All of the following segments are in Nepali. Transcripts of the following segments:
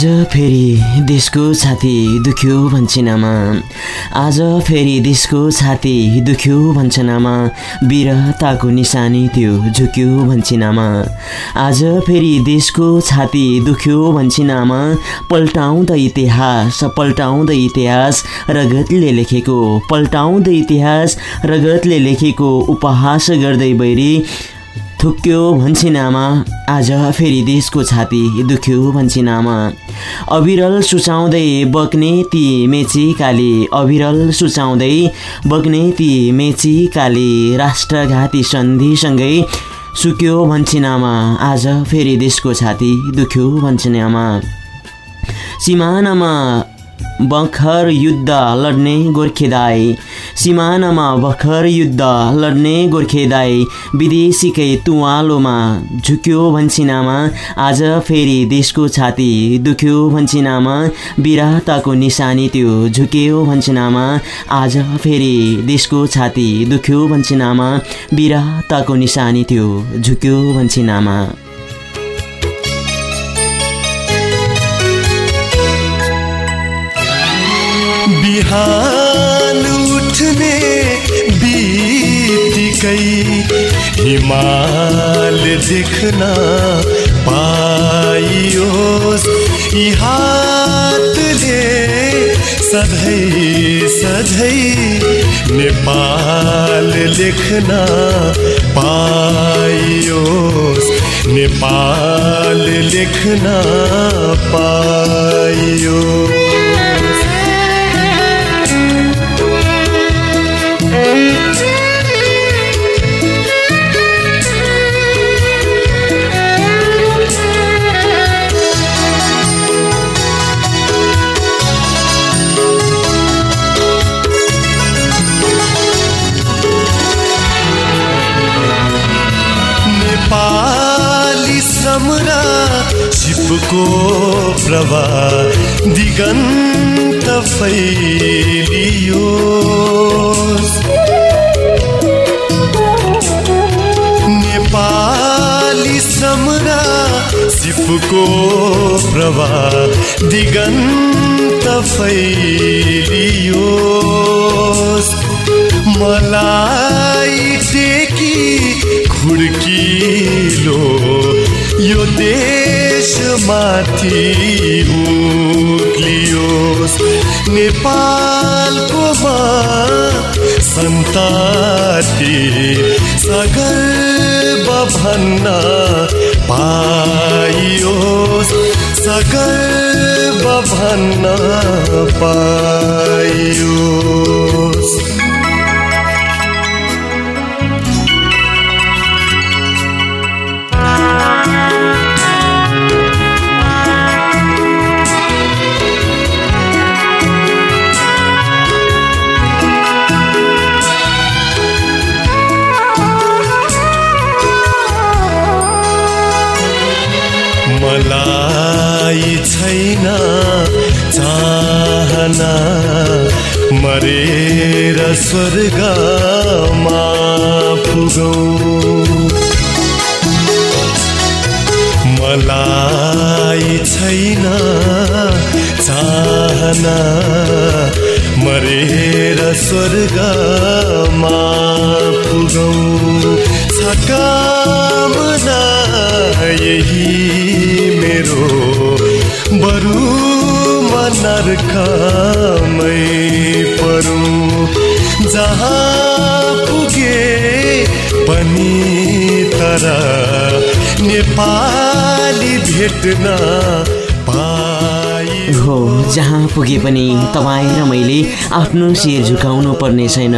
आज फेरि देशको छाती दुख्यो भन्छिनामा। आज फेरि देशको छाती दुख्यो भन्छनामा। वीरताको निशानी त्यो झुक्यो भन्छिनामा। आज फेरि देशको छाती दुख्यो भन्छिनामा। पल्टाउँदै इतिहास पल्टाउँदै इतिहास रगतले लेखेको पल्टाउँदै इतिहास रगतले लेखेको उपहास गर्दै बैरी थुक्यो भन्छिनामा आज फेरि देशको छाती दुख्यो भन्छिनामा अविरल सुचाउँदै बग्ने ती मेची काली। अविरल सुचाउँदै बग्ने ती मेची काली। राष्ट्रघाती सन्धिसँगै सुक्यो भन्छिनामा आज फेरि देशको छाती दुख्यो भन्छिनामा सिमानामा भर्खर युद्ध लड्ने गोर्खेदाई। सिमानामा भर्खर युद्ध लड्ने गोर्खेदाई। विदेशीकै तुवालोमा झुक्यो भन्छिनामा आज फेरि देशको छाती दुख्यो भन्छिनामा विराहताको निशानी त्यो झुक्यो भन्छिनामा आज फेरि देशको छाती दुख्यो भन्छिनामा विराहताको निशानी त्यो झुक्यो भन्छिनामा बिहान उठ्ने बित्तिकै हिमाल देख्न पाइयोस् यी हातले सधैँ सधैँ। नेपाल लेख्न पाइयोस् नेपाल लेख्न पाइयोस्। छिपको प्रवाह दिगन्त फैलियो नेपाली समरा सिपको प्रवाह दिगन्त फैलियो मलाई टेकी खुड्किलो यो देशमाथि उक्लियोस् नेपालको सन्ताति सगर्व भन्न पाइयोस्। सगर्व भन्न पाइयोस्। मरेर स्वर्गमा पुगौँ मलाई छैन चाहना। मरेर स्वर्गमा पुगौँ सकामना यही मेरो बरु। नर्कमै परौँ जहाँ पुगे पनि तर नेपाली भेट्न हो जहाँ पुगे पनि तपाईँ र मैले आफ्नो शिर झुकाउनु पर्ने छैन।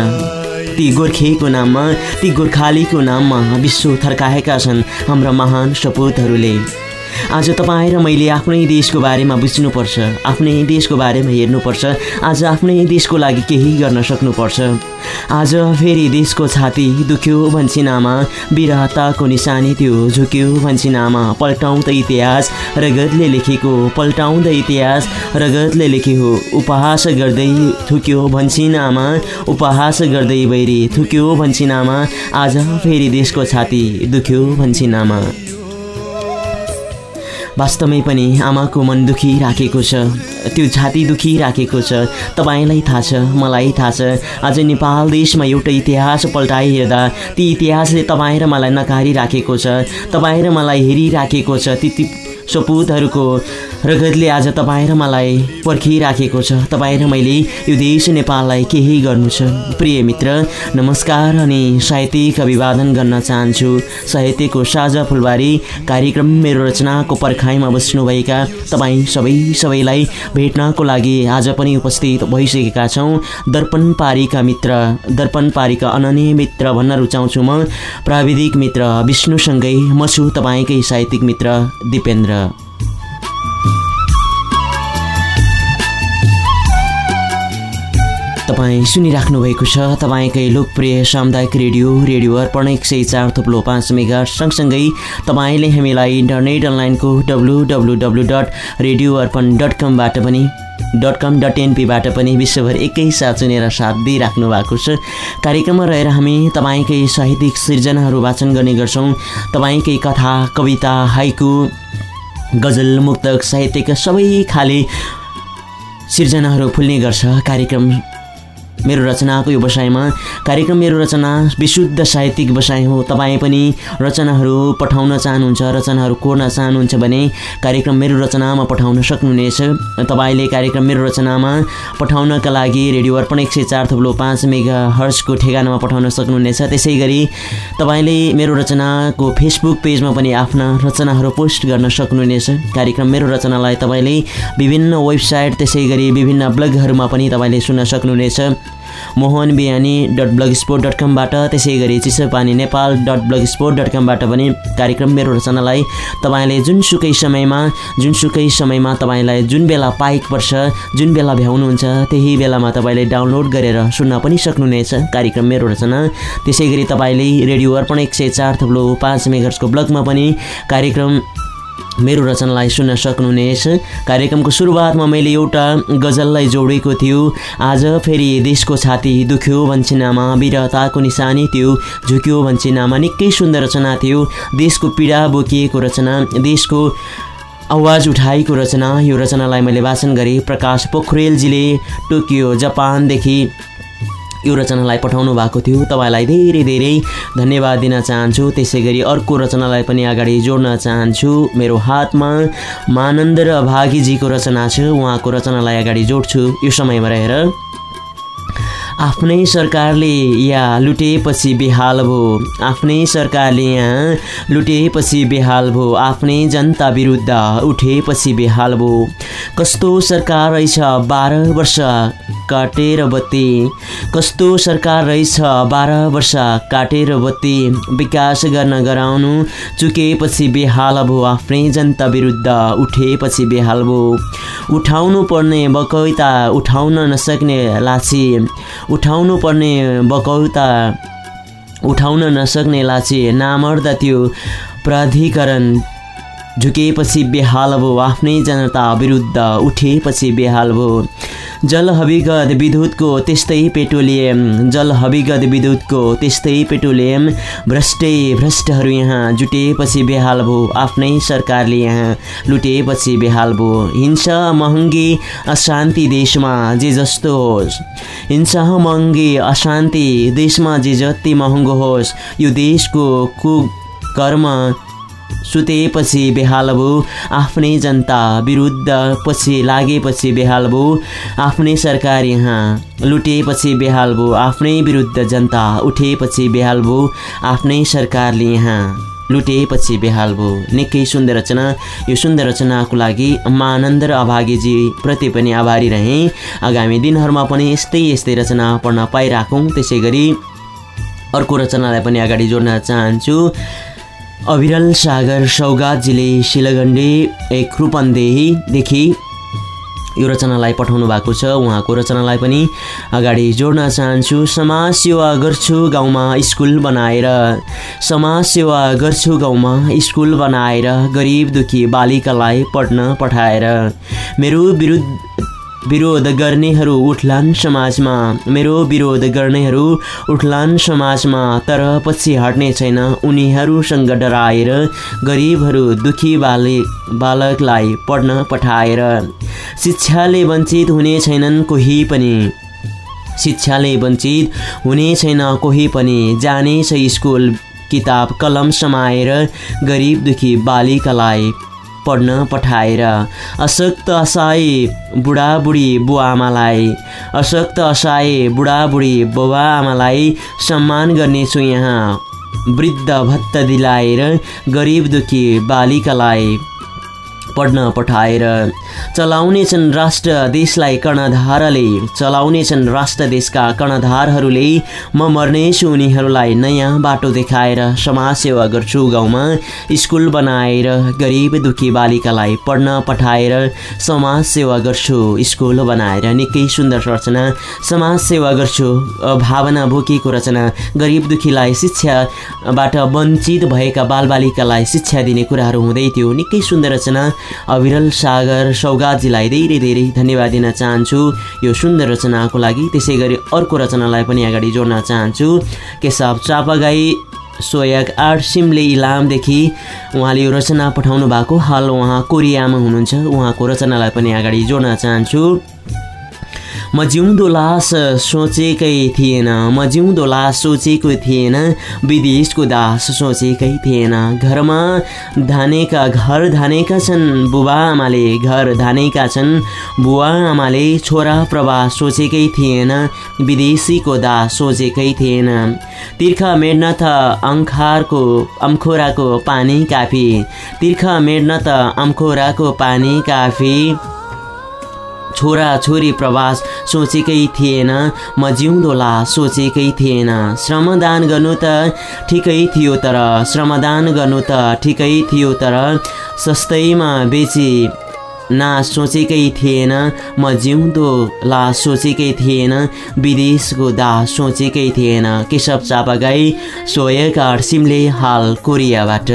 ती गोर्खेको नाममा ती गोर्खालीको नाममा विश्व थर्काएका छन् हाम्रा महान सपुतहरूले। आज तपाईँ र मैले आफ्नै देशको बारेमा बुझ्नुपर्छ आफ्नै देशको बारेमा हेर्नुपर्छ आज आफ्नै देशको लागि केही गर्न सक्नुपर्छ। आज फेरि देशको छाती दुख्यो भन्छिनामा वीरहताको निशानी त्यो झुक्यो भन्छिनामा पल्टाउँदै इतिहास रगतले लेखेको पल्टाउँदै इतिहास रगतले लेखेको उपहास गर्दै थुक्यो भन्छिनामा उपहास गर्दै बैरी थुक्यो भन्छिनामा आज फेरि देशको छाती दुख्यो भन्छिनामा वास्तवमै पनि आमाको मन दुखिराखेको छ। त्यो छाती दुखिराखेको छ। तपाईँलाई थाहा छ मलाई थाहा छ। आज नेपाल देशमा एउटा इतिहास पल्टाइ हेर्दा ती इतिहासले तपाईँ र मलाई नकारिराखेको छ। तपाईँ र मलाई हेरिराखेको छ। ती ती सपुतहरूको रगतले आज तपाईँ र मलाई पर्खिराखेको छ। तपाईँ र मैले यो देश नेपाललाई केही गर्नु छ। प्रिय मित्र नमस्कार अनि साहित्यिक अभिवादन गर्न चाहन्छु। साहित्यको साझा फुलबारी कार्यक्रम मेरो रचनाको पर्खाइमा बस्नुभएका तपाईँ सबै सबैलाई भेट्नको लागि आज पनि उपस्थित भइसकेका छौँ। दर्पण पारीका मित्र दर्पण पारीका अनन्य मित्र भन्न रुचाउँछु म। प्राविधिक मित्र विष्णुसँगै म छु तपाईँकै साहित्यिक मित्र दिपेन्द्र। तपाईँ सुनिराख्नु भएको छ। तपाईँकै लोकप्रिय सामुदायिक रेडियो रेडियो अर्पण एक सय चार थुप्लो पाँच मेगा सँगसँगै तपाईँले हामीलाई इन्टरनेट अनलाइनको W W W dot radio Arpan dot कमबाट पनि डट कम डट एनपीबाट पनि विश्वभर एकैसाथ सुनेर साथ दिइराख्नु भएको छ। कार्यक्रममा रहेर हामी तपाईँकै साहित्यिक सिर्जनाहरू वाचन गर्ने गर्छौँ। तपाईँकै कथा कविता हाइकु गजल मुक्तक साहित्यका सबै खाले सिर्जनाहरू फुल्ने गर्छ। कार्यक्रम मेरो रचनाको यो बसाइमा कार्यक्रम मेरो रचना विशुद्ध साहित्यिक बसाइ हो। तपाईँ पनि रचनाहरू पठाउन चाहनुहुन्छ रचनाहरू कोर्न चाहनुहुन्छ भने कार्यक्रम मेरो रचनामा पठाउन सक्नुहुनेछ। तपाईँले कार्यक्रम मेरो रचनामा पठाउनका लागि रेडियो अर्पण एक सय चार थुप्लो पाँच मेगा हर्सको ठेगानामा पठाउन सक्नुहुनेछ। त्यसै गरी तपाईँले मेरो रचनाको फेसबुक पेजमा पनि आफ्ना रचनाहरू पोस्ट गर्न सक्नुहुनेछ। कार्यक्रम मेरो रचनालाई तपाईँले विभिन्न वेबसाइट त्यसै गरी विभिन्न ब्लगहरूमा पनि तपाईँले सुन्न सक्नुहुनेछ। Mohan Bihani dot blog sport dot कमबाट त्यसै गरी Chisopani Nepal dot blog sport dot कमबाट पनि कार्यक्रम मेरो रचनालाई तपाईँले जुनसुकै समयमा जुनसुकै समयमा तपाईँलाई जुन बेला पाइक पर्छ जुन बेला भ्याउनुहुन्छ त्यही बेलामा तपाईँले डाउनलोड गरेर सुन्न पनि सक्नुहुनेछ कार्यक्रम मेरो रचना त्यसै गरी तपाईँले रेडियो अर्पण एक सय चार थप्लो पाँच मेगर्सको ब्लगमा पनि कार्यक्रम मेरो रचनालाई सुन्न सक्नुहुनेछ। कार्यक्रमको सुरुवातमा मैले एउटा गजललाई जोडेको थियो। आज फेरि देशको छाती दुख्यो भन्छिनामा वीरताको निशानी थियो। झुक्यो भन्छिनामा निकै सुन्दर रचना थियो। देशको पीडा बोकिएको रचना देशको आवाज उठाएको रचना यो रचनालाई मैले वाचन गरेँ। प्रकाश पोखरेलजीले टोकियो जापानदेखि। यो रचनालाई पठाउनु भएको थियो। तपाईँलाई धेरै धेरै धन्यवाद दिन चाहन्छु। त्यसै गरी अर्को रचनालाई पनि अगाडि जोड्न चाहन्छु। मेरो हातमा मानन्द र भागीजीको रचना छ। उहाँको रचनालाई अगाडि जोड्छु। यो समयमा रहेर। आफ्नै सरकारले यहाँ लुटेपछि बेहाल भयो आफ्नै सरकारले यहाँ लुटेपछि बेहाल भयो आफ्नै जनता विरुद्ध उठेपछि बेहाल भयो कस्तो सरकार रहेछ? बाह्र वर्ष काटेर बत्ती। कस्तो सरकार रहेछ? बाह्र वर्ष काटेर बत्ती। विकास गर्न गराउनु चुकेपछि बेहाल भयो आफ्नै जनता विरुद्ध उठेपछि बेहाल भयो उठाउनु पर्ने बकैता उठाउन नसक्ने लाछी। उठाउनु पर्ने बकौता उठाउन नसक्ने लाछे नामर्दा त्यो प्राधिकरण झुकेपछि बेहाल भयो आफ्नै जनता विरुद्ध उठेपछि बेहाल भयो जल हविगत विद्युतको त्यस्तै पेट्रोलियम जल हविगत विद्युतको त्यस्तै पेट्रोलियम भ्रष्टै भ्रष्टहरू यहाँ जुटेपछि बेहाल भयो आफ्नै सरकारले यहाँ लुटेपछि बेहाल भयो हिंसा महँगी अशान्ति देशमा जे जस्तो होस्। हिंसा महँगी अशान्ति देशमा जे जति महँगो होस् यो देशको कुकर्म सुतेपछि बेहाल भयो आफ्नै जनता विरुद्ध पछि लागेपछि बेहाल भयो आफ्नै सरकार यहाँ लुटेपछि बेहाल भयो आफ्नै विरुद्ध जनता उठेपछि बेहाल भयो आफ्नै सरकारले यहाँ लुटेपछि बेहाल भयो निकै सुन्दर रचना। यो सुन्दर रचनाको लागि मानन्द र अभागीजी प्रति पनि आभारी रहेँ। आगामी दिनहरूमा पनि यस्तै यस्तै रचना पढ्न पाइराखौँ। त्यसै गरी अर्को रचनालाई पनि अगाडि जोड्न चाहन्छु। अविरल सागर सौगातजीले शिलगण्डे एक रूपन्देहीदेखि यो रचनालाई पठाउनु भएको छ। उहाँको रचनालाई पनि अगाडि जोड्न चाहन्छु। समाज सेवा गर्छु गाउँमा स्कुल बनाएर। समाज सेवा गर्छु गाउँमा स्कुल बनाएर। गरिब दुखी बालिकालाई पढ्न पठाएर। मेरो विरुद्ध विरोध गर्नेहरू उठ्लान् समाजमा। मेरो विरोध गर्नेहरू उठ्लान् समाजमा तर पछि हट्ने छैन। उनीहरूसँग डराएर गरिबहरू दुखी बालक बालकलाई पढ्न पठाएर। शिक्षाले वञ्चित हुने छैनन् कोही पनि। शिक्षाले वञ्चित हुने छैन कोही पनि। जानेछ स्कुल किताब कलम समाएर गरिब दुखी बालिकालाई। पढ्न पठाएर अशक्त असहाय बुढाबुढी बुवाआमालाई अशक्त असहाय बुढाबुढी बुबाआमालाई सम्मान गर्नेछु यहाँ। वृद्ध भत्ता दिलाएर गरिब दुखी बालिकालाई पढ्न पठाएर चलाउनेछन् राष्ट्र देशलाई कर्णधारले। चलाउनेछन् राष्ट्र देशका कर्णधारहरूले। म मर्नेछु उनीहरूलाई नयाँ बाटो देखाएर समाजसेवा गर्छु गाउँमा। स्कुल बनाएर गरिब दुखी बालिकालाई पढ्न पठाएर समाजसेवा गर्छु। स्कुल बनाएर निकै सुन्दर रचना समाजसेवा गर्छु। भावना बोकेको रचना गरिब दुखीलाई शिक्षाबाट वञ्चित भएका बालबालिकालाई शिक्षा दिने कुराहरू हुँदै थियो। निकै सुन्दर रचना अविरल सागर सौगातजीलाई धेरै धेरै धन्यवाद दिन चाहन्छु। यो सुन्दर रचनाको लागि त्यसै गरी अर्को रचनालाई पनि अगाडि जोड्न चाहन्छु। केशव चापागाई सोयक आर्ट सिमले इलामदेखि उहाँले यो रचना पठाउनु भएको हाल उहाँ कोरियामा हुनुहुन्छ। उहाँको रचनालाई पनि अगाडि जोड्न चाहन्छु। म जिउँदो लास सोचेकै थिएन म जिउँदो लास सोचेको थिएन विदेशको दास सोचेकै थिएन। घरमा धानेका घर धानेका छन् बुबा आमाले घर धानेका छन् बुवा आमाले छोरा प्रवास सोचेकै थिएन विदेशीको दास सोचेकै थिएन। तिर्खा मेड्न त अङ्खारको अम्खोराको पानी काफी तिर्खा मेड्न त अम्खोराको पानी काफी। छोरा छोरी प्रवास सोचेकै थिएन। म जिउँदो ला सोचेकै थिएन। श्रमदान गर्नु त ठिकै थियो तर श्रमदान गर्नु त ठिकै थियो तर सस्तैमा बेची ना सोचेकै थिएन। म जिउँदो ला सोचेकै थिएन। विदेशको दास सोचेकै थिएन। केशव चापागाई सोयका सिमले हाल कोरियाबाट।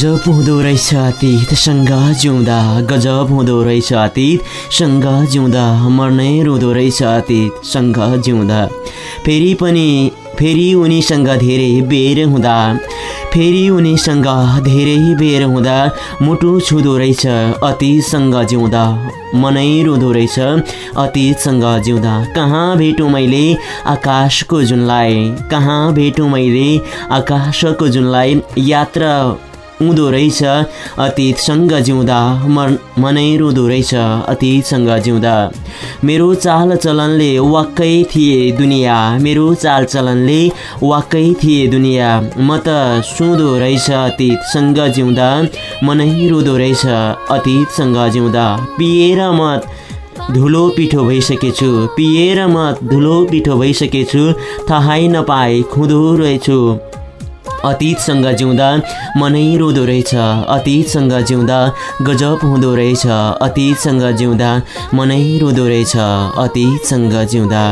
गजब हुँदो रहेछ अतीतसँग जिउँदा गजब हुँदो रहेछ अतीतसँग जिउँदा मर्नै रुँदो रहेछ अतीतसँग जिउँदा। फेरि पनि फेरि उनीसँग धेरै बेर हुँदा फेरि उनीसँग धेरै बेर हुँदा मुटु छुँदो रहेछ अतीतसँग जिउँदा मनै रुँदो रहेछ अतीतसँग जिउँदा। कहाँ भेटौँ मैले आकाशको जुनलाई कहाँ भेटौँ मैले आकाशको जुनलाई? यात्रा उँदो रहेछ अतीतसँग जिउँदा मन मनै रुँदो रहेछ अतीतसँग जिउँदा। मेरो चालचलनले वाक्कै थिए दुनियाँ मेरो चालचलनले वाक्कै थिए दुनियाँ। म त सुँदो रहेछ अतीतसँग जिउँदा मनै रुँदो रहेछ अतीतसँग जिउँदा। पिएर म धुलो पिठो भइसकेछु पिएर म धुलो पिठो भइसकेछु थाहै नपाए खुँदो रहेछु। अतीतसँग जिउँदा मनै रुँदो रहेछ। अतीतसँग जिउँदा गजब हुँदो रहेछ। अतीतसँग जिउँदा मनै रुँदो रहेछ। अतीतसँग जिउँदा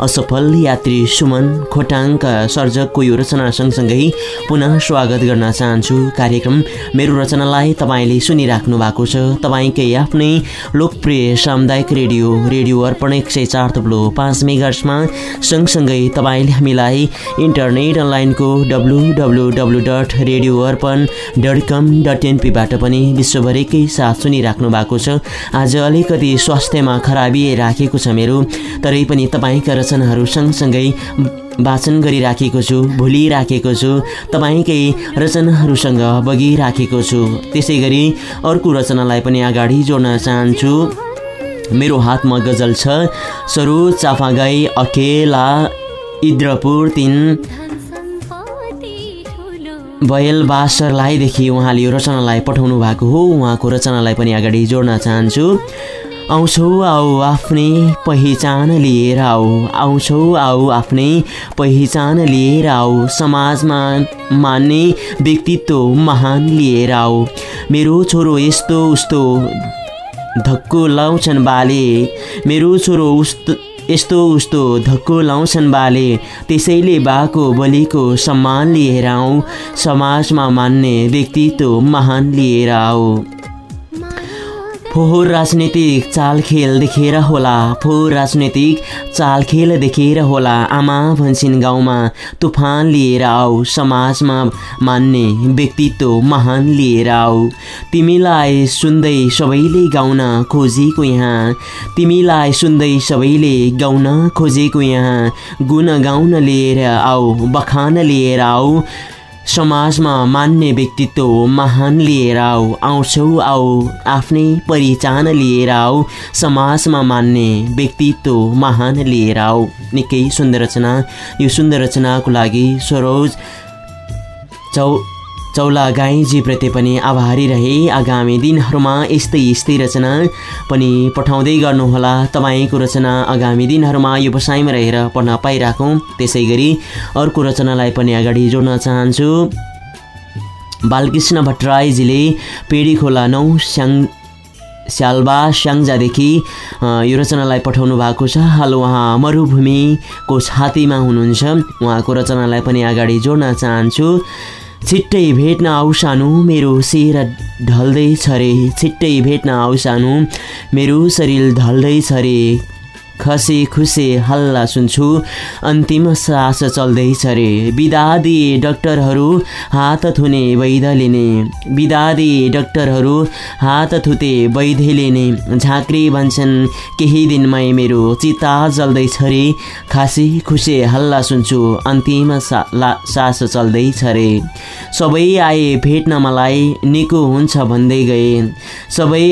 असफल यात्री सुमन खोटाङका सर्जकको यो रचना सँगसँगै पुनः स्वागत गर्न चाहन्छु। कार्यक्रम मेरो रचनालाई तपाईँले सुनिराख्नु भएको छ। तपाईँकै आफ्नै लोकप्रिय सामुदायिक रेडियो रेडियो अर्पण एक सय चार थप्लो पाँच मेगार्समा सँगसँगै तपाईँले हामीलाई इन्टरनेट अनलाइनको W W W dot radio Arpan dot com dot एनपीबाट पनि विश्वभरिकै साथ सुनिराख्नु भएको छ। आज अलिकति स्वास्थ्यमा खराबी राखेको छ मेरो तरै पनि तपाईँका रचनाहरू सँगसँगै वाचन गरिराखेको छु भुलिराखेको छु तपाईँकै रचनाहरूसँग बगिराखेको छु। त्यसै गरी अर्को रचनालाई पनि अगाडि जोड्न चाहन्छु। मेरो हातमा गजल छ। सरोज चाफागाई अकेला इद्रपुर तिन। बयल बासरलाईदेखि उहाँले यो रचनालाई पठाउनु भएको हो। उहाँको रचनालाई पनि अगाडि जोड्न चाहन्छु। आउँछौ आऊ आफ्नै पहिचान लिएर आऊ। आउँछौ आऊ आफ्नै पहिचान लिएर आऊ। समाजमा मान्ने व्यक्तित्व महान लिएर आऊ। मेरो छोरो यस्तो उस्तो धक्को लाउँछन् बाले। मेरो छोरो उस्तो यस्तो उस्तो धक्को लाउँछन् बाले। त्यसैले बाको बलिको सम्मान लिएर आऊ। समाजमा मान्ने व्यक्तित्व महान लिएर आऊ। फोहोर राजनीतिक चालखेल देखेर होला फोहोर राजनीतिक चालखेल देखेर होला आमा भन्छन् गाउँमा तुफान लिएर आऊ समाजमा मान्ने व्यक्तित्व महान लिएर आऊ। तिमीलाई सुन्दै सबैले गाउन खोजेको यहाँ तिमीलाई सुन्दै सबैले गाउन खोजेको यहाँ गुण गाउन लिएर आऊ बखान लिएर आऊ समाजमा मान्ने व्यक्तित्व महान लिएर आऊ आउँछौ आऊ आफ्नै परिचान लिएर आऊ समाजमा मान्ने व्यक्तित्व महान लिएर आऊ। निकै सुन्दर रचना यो सुन्दर रचनाको लागि सरोज चौ चौला गाईजीप्रति पनि आभारी रहे आगामी दिनहरूमा यस्तै यस्तै रचना पनि पठाउँदै गर्नुहोला। तपाईँको रचना आगामी दिनहरूमा यो बसाइमा रहेर पढ्न पाइराखौँ। त्यसै गरी अर्को रचनालाई पनि अगाडि जोड्न चाहन्छु। बालकृष्ण भट्टराईजीले पेडी खोला नौ स्याङ स्याल्बा स्याङ्जादेखि यो रचनालाई पठाउनु भएको छ। हाल उहाँ मरुभूमिको छातीमा हुनुहुन्छ। उहाँको रचनालाई पनि अगाडि जोड्न चाहन्छु। छिट्टै भेट्न आऊ सानो मेरो शिर ढल्दैछ रे। छिट्टै भेट्न आऊ सानो मेरो शरीर ढल्दैछ रे। खसे खुसे हल्ला सुन्छु। अन्तिम सास चल्दैछ रे। बिदा दिए डक्टरहरू हात थुने वैध लिने। बिदा दिए डक्टरहरू हात थुते वैध लिने। झाँक्री भन्छन् केही दिनमै मेरो चिता जल्दैछ रे। खासी खुसे हल्ला सुन्छु अन्तिम सा ला सास चल्दैछ रे। सबै आए भेट्न मलाई निको हुन्छ भन्दै गए। सबै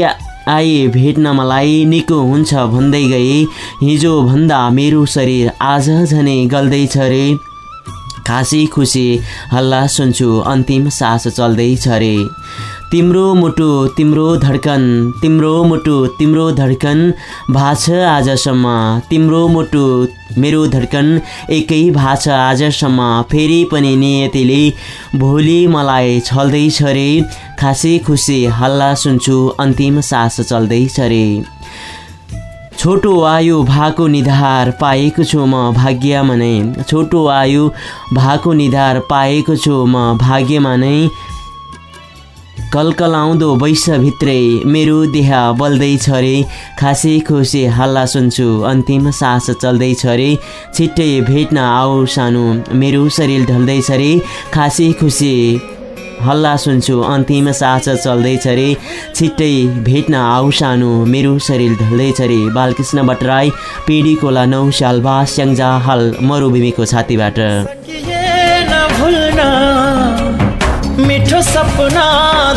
आए भेट्न मलाई निको हुन्छ भन्दै गए हिजोभन्दा मेरो शरीर आज झनै गल्दैछ रे। खासी खुसी। हल्ला सुन्छु। अन्तिम सास चल्दैछ रे। तिम्रो मुटु तिम्रो धड्कन तिम्रो मुटु तिम्रो धड्कन भाछ आजसम्म तिम्रो मुटु मेरो धड्कन एकै भाछ आजसम्म फेरि पनि नियतिले भोलि मलाई छल्दैछ रे। खासी खुसी हल्ला सुन्छु अन्तिम सास चल्दैछ रे। छोटो आयु भएको निधार पाएको छु म भाग्यमा नै। छोटो आयु भएको निधार पाएको छु म भाग्यमा नै। कलकलाउँदो वैश्यभित्रै मेरो देह बल्दैछ रे। खासै खुसी हल्ला सुन्छु। अन्तिम सास चल्दैछ रे। छिट्टै भेट्न आऊ सानो। मेरो शरीर ढल्दैछ रे। खासै खुसी हल्ला सुन्छु। अन्तिम सास चल्दैछ रे। छिट्टै भेट्न आऊ सानो। मेरो शरीर ढल्दैछ रे। बालकृष्ण भट्टराई पिँढी खोला नौ साल बा स्याङ्जा हाल मरुभूमिको छातीबाट। मिठो सपना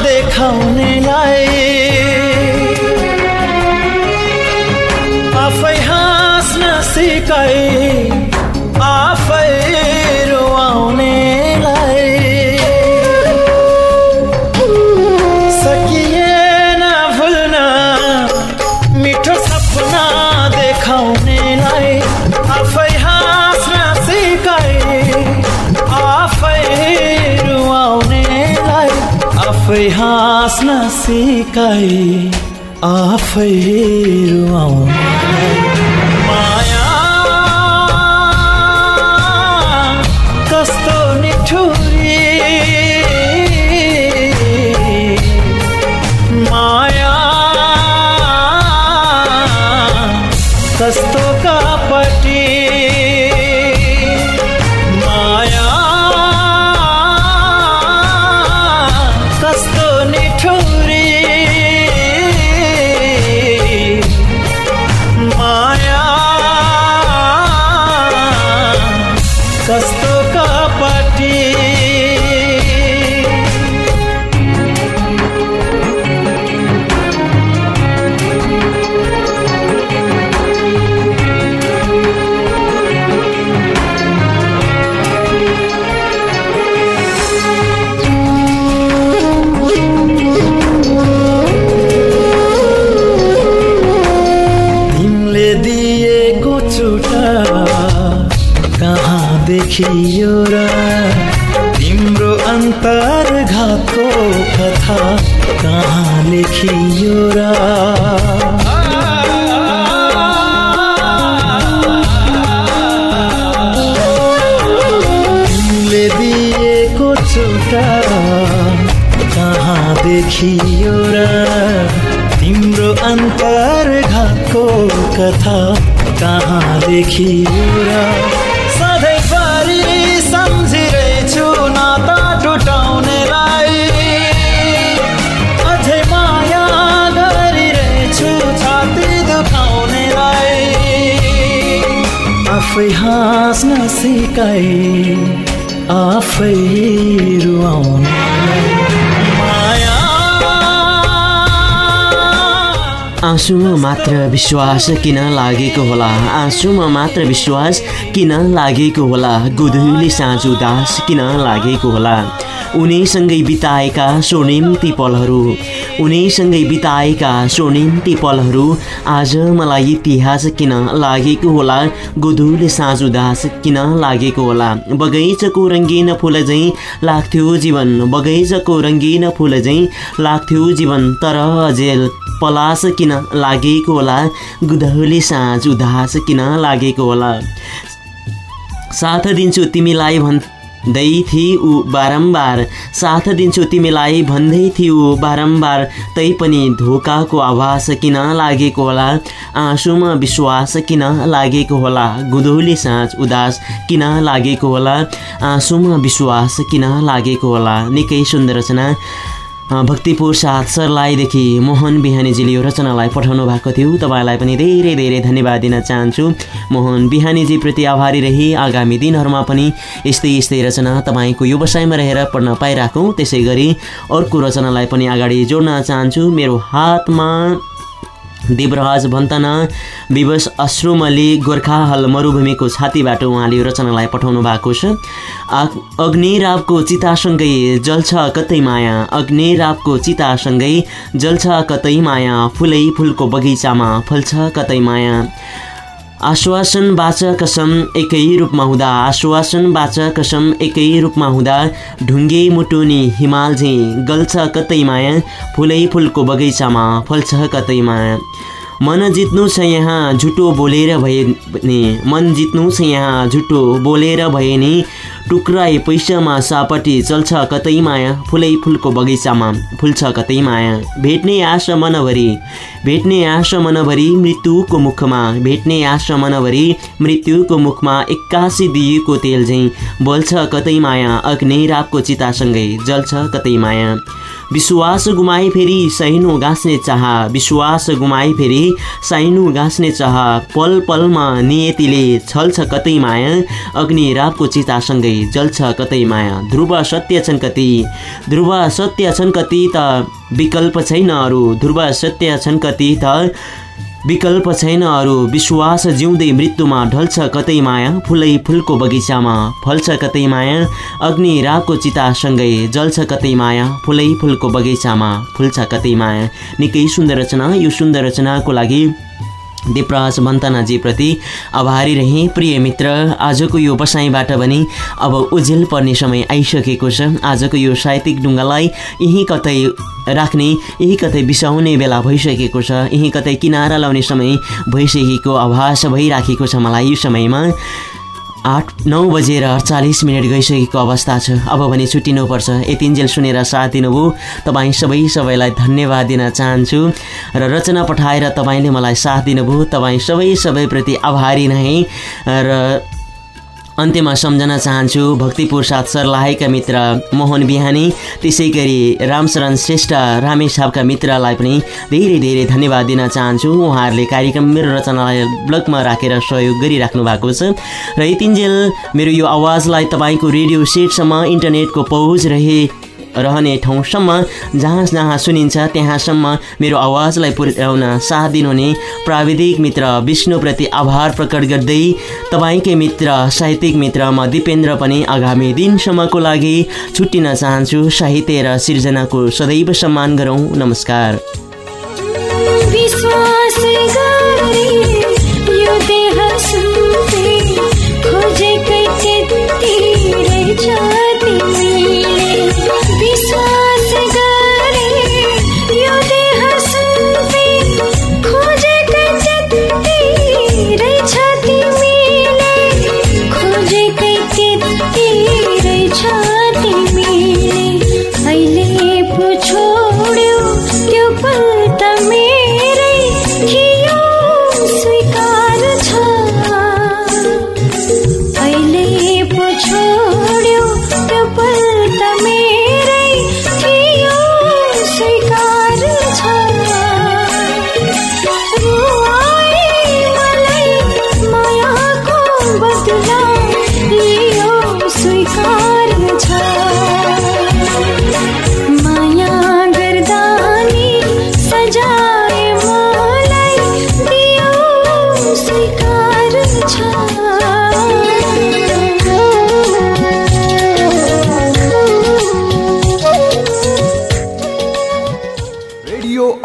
देखाउनेलाई आफै हाँस्न सिकाए सिकाए आफै रुवाउनेलाई देखियो र तिम्रो अन्तर्घातको कथा कहाँ लेखियो र तिमीले दिएको छुटा कहाँ देखियो र तिम्रो अन्तर्घातको कथा कहाँ देखियो र आफै हाँस्न सिकाए आफै रुवाउनेलाई आँसुमा मात्र विश्वास किन लागेको होला? आँसुमा मात्र विश्वास किन लागेको होला? गोधुली साँझ उदास किन लागेको होला? उनीसँगै बिताएका स्वर्णिम ती पलहरू उनीसँगै बिताएका स्वर्णिम ती पलहरू आज मलाई इतिहास किन लागेको होला? गोधुली साँझ उदास किन लागेको होला? बगैँचाको रङ्गीन फुल झैँ लाग्थ्यो जीवन बगैँचाको रङ्गीन फुल झैँ लाग्थ्यो जीवन तर अझेल पलास किन लागेको होला? गुदहुली साँझ उदास किन लागेको होला? साथ दिन्छु तिमीलाई भन्दै थिए ऊ बारम्बार। साथ दिन्छु तिमीलाई भन्दै थिए ऊ बारम्बार तैपनि धोकाको आभास किन लागेको होला? आँसुमा विश्वास किन लागेको होला? गुदौली साँझ उदास किन लागेको होला? आँसुमा विश्वास किन लागेको होला? निकै सुन्दर रचना। भक्तिपुर साथ सरलाईदेखि मोहन बिहानीजीले यो रचनालाई पठाउनु भएको थियो। तपाईँलाई पनि धेरै धेरै धन्यवाद दिन चाहन्छु। मोहन बिहानीजीप्रति आभारी रही। आगामी दिनहरूमा पनि यस्तै यस्तै रचना तपाईँको व्यवसायमा रहेर पढ्न पाइराखौँ। त्यसै गरी अर्को रचनालाई पनि अगाडि जोड्न चाहन्छु। मेरो हातमा देवराज भन्तना विवश अश्रुमली गोर्खा हल मरुभूमिको छातीबाट उहाँले रचनालाई पठाउनु भएको छ। अग्निरावको चितासँगै जल्छ कतै माया। अग्निरावको चितासँगै जल्छ कतै माया। फुलै फुलको बगैँचामा फल्छ कतै माया। आश्वासन बाच कसम एकै रूपमा हुँदा आश्वासन बाच कसम एकै रूपमा हुँदा ढुङ्गे मुटुनी हिमाल झैँ गल्छ कतै माया फुलै फुलको बगैँचामा फल्छ कतै माया। मन जित्नु छ यहाँ झुटो बोलेर भए नि। मन जित्नु छ यहाँ झुटो बोलेर भए नि। टुक्राए पैसामा सापट्टि चल्छ कतै माया। फुलै फुलको बगैँचामा फुल्छ कतै माया। भेट्ने आशा मनभरि भेट्ने आशा मनभरि मृत्युको मुखमा। भेट्ने आशा मनभरि मृत्युको मुखमा एक्कासी दिएको तेल झैँ बल्छ कतै माया। अग्नि रापको चितासँगै जल्छ कतै माया। विश्वास गुमाए फेरि सैनो गाँस्ने चाह विश्वास गुमाए फेरि साइनो गाँस्ने चाह। पल पलमा नियतिले छल्छ कतै माया अग्नि रातको चितासँगै जल्छ कतै माया। ध्रुव सत्य छन् कति ध्रुव सत्य छन् कति त विकल्प छैन अरू। ध्रुव सत्य छन् कति त विकल्प छैन अरू। विश्वास जिउँदै मृत्युमा ढल्छ कतै माया। फुलै फुलको बगैँचामा फल्छ कतै माया। अग्नि रागको चितासँगै जल्छ कतै माया। फुलै फुलको बगैँचामा फुल्छ कतै माया। निकै सुन्दर रचना। यो सुन्दर रचनाको लागि दिपराज मन्तनाजीप्रति आभारी रहेँ। प्रिय मित्र आजको यो बसाइँबाट पनि अब उजेल पर्ने समय आइसकेको छ। आजको यो साहित्यिक ढुङ्गालाई यहीँ कतै राख्ने यही कतै बिसाउने बेला भइसकेको छ। यहीँ कतै किनारा लाउने समय भइसकेको आभास भइराखेको छ मलाई यो समयमा। आठ नौ बजेर अडचालिस मिनट गइसकेको अवस्था छ। अब भने छुट्टिनुपर्छ। यतिन्जेल सुनेर साथ दिनुभयो। तपाईँ सबै सबैलाई धन्यवाद दिन चाहन्छु र रचना पठाएर तपाईँले मलाई साथ दिनुभयो। तपाईँ सबै सबैप्रति आभारी नै र अन्त्यमा सम्झन चाहन्छु भक्तिपुर साथ सर्लाहीका मित्र मोहन बिहानी त्यसै गरी रामशरण श्रेष्ठ रामेछापका मित्रलाई पनि धेरै धेरै धन्यवाद दिन चाहन्छु। उहाँहरूले कार्यक्रम मेरो रचनालाई ब्लगमा राखेर सहयोग गरिराख्नु भएको छ। र यतिन्जेल मेरो यो आवाजलाई तपाईँको रेडियो सेटसम्म इन्टरनेटको पहुँच रहे रहने ठाउँसम्म जहाँ जहाँ सुनिन्छ त्यहाँसम्म मेरो आवाजलाई पुर्याउन साथ दिनुहुने प्राविधिक मित्र विष्णुप्रति आभार प्रकट गर्दै तपाईँकै मित्र साहित्यिक मित्र म दिपेन्द्र पनि आगामी दिनसम्मको लागि छुट्टिन चाहन्छु। साहित्य र सिर्जनाको सदैव सम्मान गरौँ। नमस्कार।